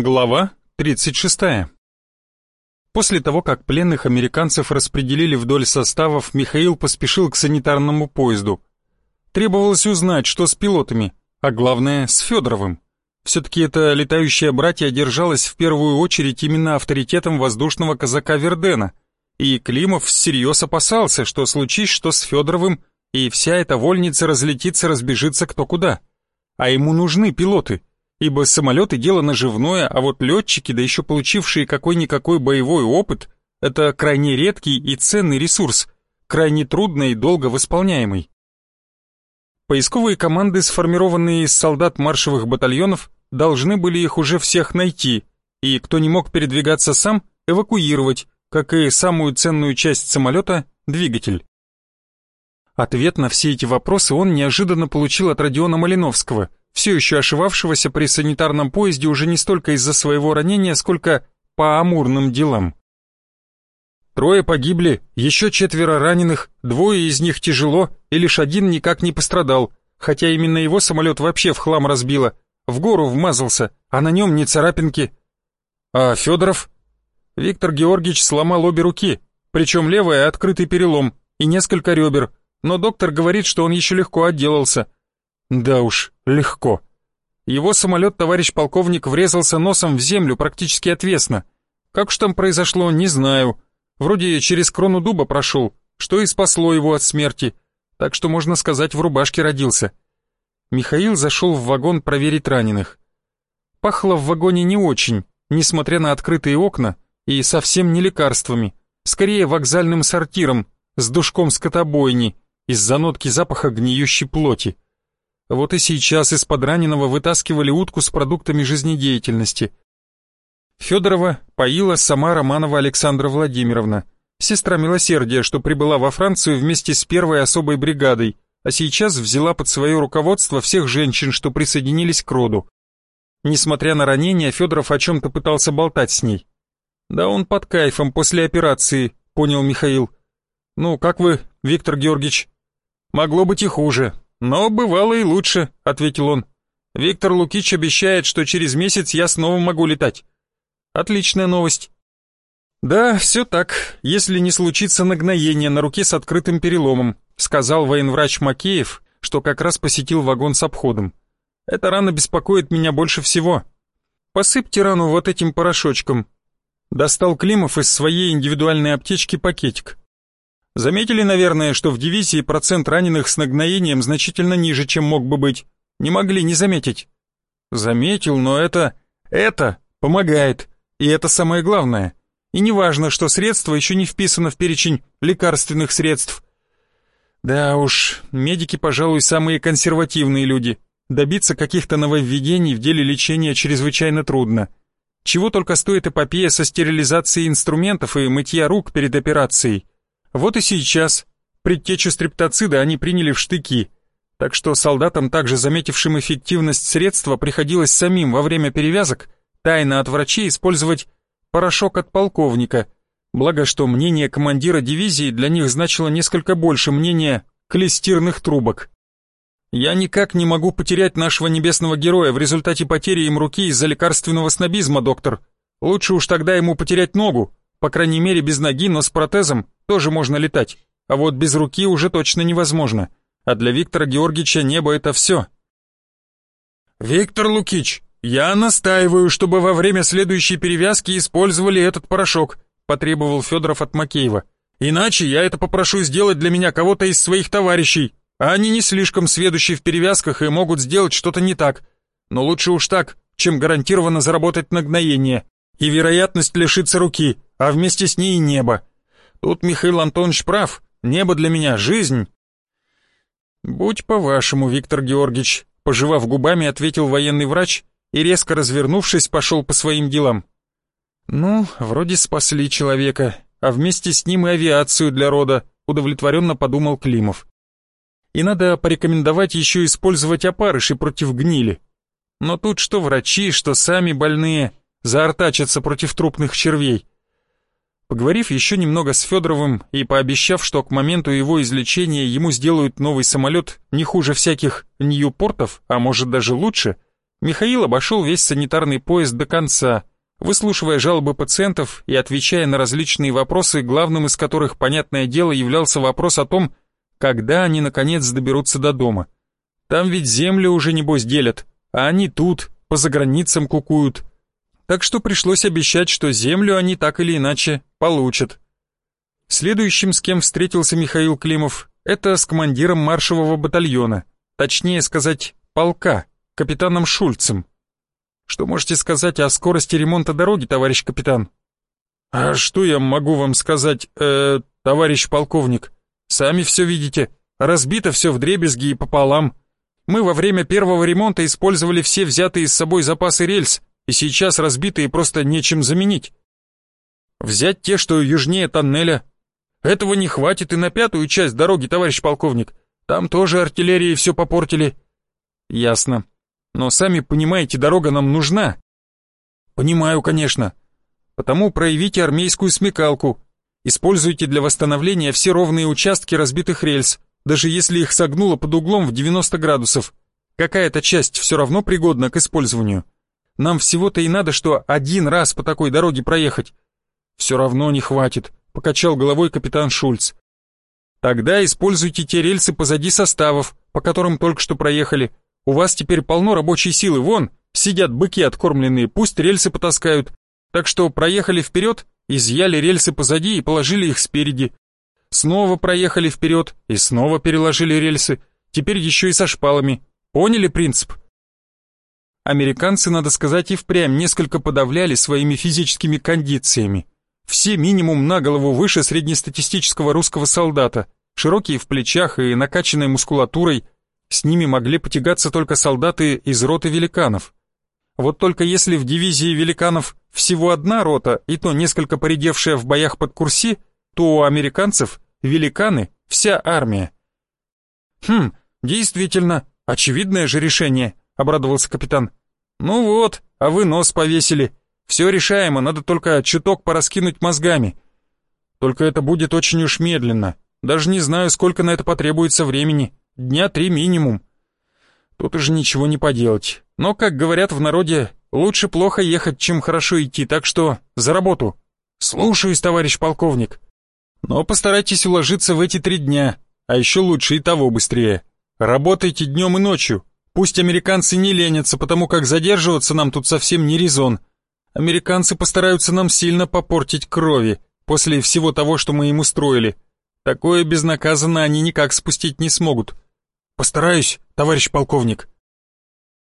Глава 36. После того, как пленных американцев распределили вдоль составов, Михаил поспешил к санитарному поезду. Требовалось узнать, что с пилотами, а главное, с Федоровым. Все-таки это летающее братья держалось в первую очередь именно авторитетом воздушного казака Вердена, и Климов всерьез опасался, что случись что с Федоровым, и вся эта вольница разлетится, разбежится кто куда. А ему нужны пилоты — ибо самолеты дело наживное, а вот летчики, да еще получившие какой-никакой боевой опыт, это крайне редкий и ценный ресурс, крайне трудно и долго восполняемый. Поисковые команды, сформированные из солдат маршевых батальонов, должны были их уже всех найти, и кто не мог передвигаться сам, эвакуировать, как и самую ценную часть самолета – двигатель. Ответ на все эти вопросы он неожиданно получил от Родиона Малиновского – все еще ошивавшегося при санитарном поезде уже не столько из-за своего ранения, сколько по амурным делам. Трое погибли, еще четверо раненых, двое из них тяжело, и лишь один никак не пострадал, хотя именно его самолет вообще в хлам разбило, в гору вмазался, а на нем не царапинки. А Федоров? Виктор Георгиевич сломал обе руки, причем левая открытый перелом и несколько ребер, но доктор говорит, что он еще легко отделался – да уж, легко. Его самолет, товарищ полковник, врезался носом в землю практически отвесно. Как уж там произошло, не знаю. Вроде через крону дуба прошел, что и спасло его от смерти. Так что, можно сказать, в рубашке родился. Михаил зашел в вагон проверить раненых. Пахло в вагоне не очень, несмотря на открытые окна, и совсем не лекарствами, скорее вокзальным сортиром, с душком скотобойни, из-за нотки запаха гниющей плоти. Вот и сейчас из-под раненого вытаскивали утку с продуктами жизнедеятельности. Федорова поила сама Романова Александра Владимировна, сестра милосердия, что прибыла во Францию вместе с первой особой бригадой, а сейчас взяла под свое руководство всех женщин, что присоединились к роду. Несмотря на ранение, Федоров о чем-то пытался болтать с ней. «Да он под кайфом после операции», — понял Михаил. «Ну, как вы, Виктор Георгиевич?» «Могло быть и хуже. «Но бывало и лучше», — ответил он. «Виктор Лукич обещает, что через месяц я снова могу летать». «Отличная новость». «Да, все так, если не случится нагноение на руке с открытым переломом», сказал военврач Макеев, что как раз посетил вагон с обходом. «Эта рана беспокоит меня больше всего. Посыпьте рану вот этим порошочком». Достал Климов из своей индивидуальной аптечки пакетик. Заметили, наверное, что в дивизии процент раненых с нагноением значительно ниже, чем мог бы быть. Не могли не заметить. Заметил, но это... Это помогает. И это самое главное. И не важно, что средство еще не вписано в перечень лекарственных средств. Да уж, медики, пожалуй, самые консервативные люди. Добиться каких-то нововведений в деле лечения чрезвычайно трудно. Чего только стоит эпопея со стерилизацией инструментов и мытья рук перед операцией. Вот и сейчас предтечу стрептоцида они приняли в штыки, так что солдатам, также заметившим эффективность средства, приходилось самим во время перевязок тайно от врачей использовать порошок от полковника, благо что мнение командира дивизии для них значило несколько больше мнения клестирных трубок. Я никак не могу потерять нашего небесного героя в результате потери им руки из-за лекарственного снобизма, доктор. Лучше уж тогда ему потерять ногу, по крайней мере без ноги, но с протезом, тоже можно летать, а вот без руки уже точно невозможно. А для Виктора Георгиевича небо это все. «Виктор Лукич, я настаиваю, чтобы во время следующей перевязки использовали этот порошок», потребовал Федоров от Макеева. «Иначе я это попрошу сделать для меня кого-то из своих товарищей, а они не слишком сведущие в перевязках и могут сделать что-то не так. Но лучше уж так, чем гарантированно заработать нагноение. И вероятность лишиться руки, а вместе с ней и небо. Тут Михаил Антонович прав, небо для меня — жизнь». «Будь по-вашему, Виктор Георгиевич», — пожевав губами, ответил военный врач и, резко развернувшись, пошел по своим делам. «Ну, вроде спасли человека, а вместе с ним и авиацию для рода», — удовлетворенно подумал Климов. «И надо порекомендовать еще использовать опарыши против гнили. Но тут что врачи, что сами больные заортачатся против трупных червей. Поговорив еще немного с Федоровым и пообещав, что к моменту его излечения ему сделают новый самолет не хуже всяких Ньюпортов, а может даже лучше, Михаил обошел весь санитарный поезд до конца, выслушивая жалобы пациентов и отвечая на различные вопросы, главным из которых, понятное дело, являлся вопрос о том, когда они наконец доберутся до дома. Там ведь землю уже небось делят, а они тут, по заграницам кукуют. Так что пришлось обещать, что землю они так или иначе получат. Следующим, с кем встретился Михаил Климов, это с командиром маршевого батальона, точнее сказать, полка, капитаном Шульцем. Что можете сказать о скорости ремонта дороги, товарищ капитан? А что я могу вам сказать, э, товарищ полковник? Сами все видите, разбито все в дребезги и пополам. Мы во время первого ремонта использовали все взятые с собой запасы рельс, и сейчас разбитые просто нечем заменить. Взять те, что южнее тоннеля. Этого не хватит и на пятую часть дороги, товарищ полковник. Там тоже артиллерии все попортили. Ясно. Но сами понимаете, дорога нам нужна. Понимаю, конечно. Потому проявите армейскую смекалку. Используйте для восстановления все ровные участки разбитых рельс, даже если их согнуло под углом в 90 градусов. Какая-то часть все равно пригодна к использованию. Нам всего-то и надо, что один раз по такой дороге проехать. Все равно не хватит, покачал головой капитан Шульц. Тогда используйте те рельсы позади составов, по которым только что проехали, у вас теперь полно рабочей силы, вон, сидят быки откормленные, пусть рельсы потаскают. Так что проехали вперед, изъяли рельсы позади и положили их спереди. Снова проехали вперед и снова переложили рельсы, теперь еще и со шпалами. Поняли принцип? Американцы, надо сказать, и впрямь несколько подавляли своими физическими кондициями. Все минимум на голову выше среднестатистического русского солдата, широкие в плечах и накачанной мускулатурой – с ними могли потягаться только солдаты из роты великанов. Вот только если в дивизии великанов всего одна рота, и то несколько поредевшая в боях под Курси, то у американцев великаны — вся армия. «Хм, действительно, очевидное же решение», — обрадовался капитан. «Ну вот, а вы нос повесили. Все решаемо, надо только чуток пораскинуть мозгами. Только это будет очень уж медленно. Даже не знаю, сколько на это потребуется времени. Дня три минимум. Тут уже ничего не поделать. Но, как говорят в народе, лучше плохо ехать, чем хорошо идти, так что за работу. Слушаюсь, товарищ полковник. Но постарайтесь уложиться в эти три дня, а еще лучше и того быстрее. Работайте днем и ночью. Пусть американцы не ленятся, потому как задерживаться нам тут совсем не резон. Американцы постараются нам сильно попортить крови после всего того, что мы им устроили. Такое безнаказанно они никак спустить не смогут. «Постараюсь, товарищ полковник»,